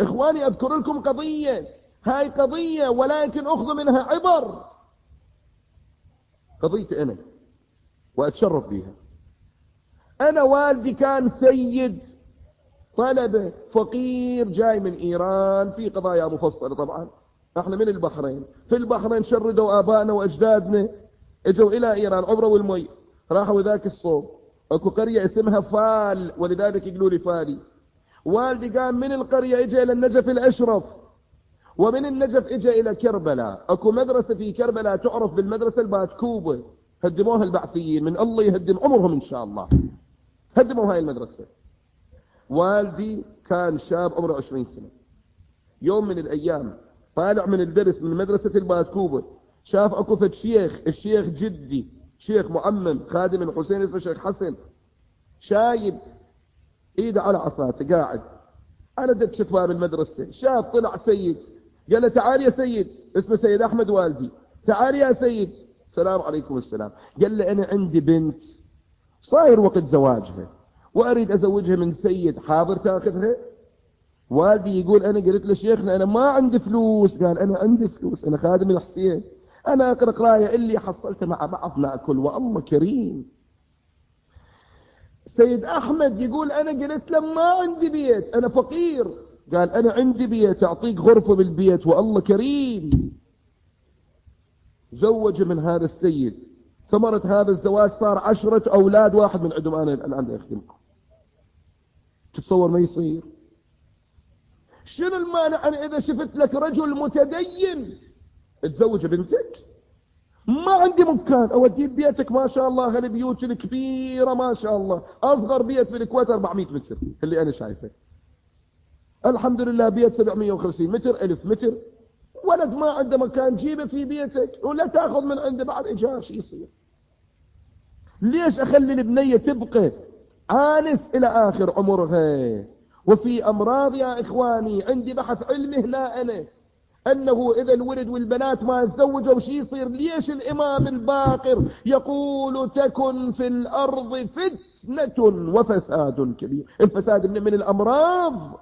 إخواني أذكر لكم قضية. هاي قضية ولكن أخذ منها عبر. قضيتي أنا وأتشرف بها. أنا والدي كان سيد طلبة فقير جاي من إيران في قضايا مفصلة طبعا. إحنا من البحرين. في البحرين شردوا آبائنا وأجدادنا إجوا إلى إيران عبروا المي. راحوا ذاك الصوب أكو قرية اسمها فال ولذلك يقولوا لي فالي. والدي قام من القرية اجى إلى النجف الأشرف ومن النجف اجى إلى كربلاء. أكو مدرسة في كربلاء تعرف بالمدرسة الباتكوبة هدموها البعثيين. من الله يهدم عمرهم إن شاء الله. هدموا هاي المدرسة. والدي كان شاب عمره 20 سنة. يوم من الأيام طالع من الدرس من مدرسة الباتكوبة شاف أكو فد شيخ الشيخ جدي شيخ معمم خادم الحسين اسمه شيخ حسن. شايب إيده على عصاته قاعد. على دكشة باب المدرسة شاف طلع سيد. قال له تعال يا سيد. اسمه سيد أحمد والدي. تعال يا سيد. السلام عليكم السلام قال له أنا عندي بنت. صاير وقت زواجها. وأريد أزوجها من سيد. حاضر تاخذها؟ والدي يقول أنا قلت له شيخنا أنا ما عندي فلوس. قال أنا عندي فلوس. أنا خادم الحسين. أنا أقرأ قراية اللي حصلته مع بعض. ناكل والله كريم. سيد أحمد يقول أنا قلت له ما عندي بيت أنا فقير. قال أنا عندي بيت أعطيك غرفة بالبيت والله كريم. زوج من هذا السيد. ثمرة هذا الزواج صار عشرة أولاد واحد من عندهم أنا الآن عندي أخدمكم تتصور ما يصير؟ شنو المانع أنا إذا شفت لك رجل متدين؟ تزوج بنتك؟ ما عندي مكان. اوديه بيتك ما شاء الله هالبيوت الكبيرة؟ ما شاء الله. أصغر بيت في الكويت 400 متر اللي أنا شايفه. الحمد لله بيت 750 متر 1000 متر. ولد ما عنده مكان جيبه في بيتك ولا تأخذ من عنده بعد إيجار شو يصير. ليش أخلي البنية تبقى عانس إلى آخر عمرها؟ وفي أمراض يا إخواني عندي بحث علمي هنا أنا. أنه إذا الولد والبنات ما تزوجوا شي يصير ليش الإمام الباقر يقول تكن في الأرض فتنة وفساد كبير؟ الفساد من الأمراض.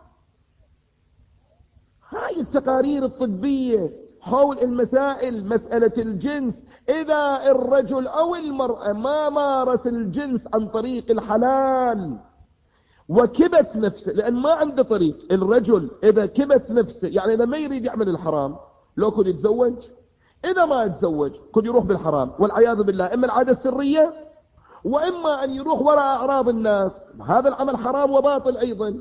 هاي التقارير الطبية حول المسائل مسألة الجنس. إذا الرجل أو المرأة ما مارس الجنس عن طريق الحلال وكبت نفسه لأن ما عنده طريق. الرجل إذا كبت نفسه يعني إذا ما يريد يعمل الحرام لو كن يتزوج إذا ما يتزوج كن يروح بالحرام. والعياذ بالله إما العادة السرية وإما أن يروح وراء أعراض الناس. هذا العمل حرام وباطل أيضا.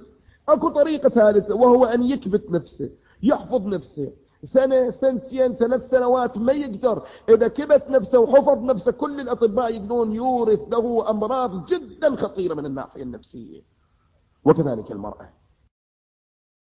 أكو طريقة ثالثة وهو أن يكبت نفسه يحفظ نفسه. سنة سنتين ثلاث سنوات ما يقدر. إذا كبت نفسه وحفظ نفسه كل الأطباء يقولون يورث له أمراض جدا خطيرة من الناحية النفسية. وكذلك المرأة.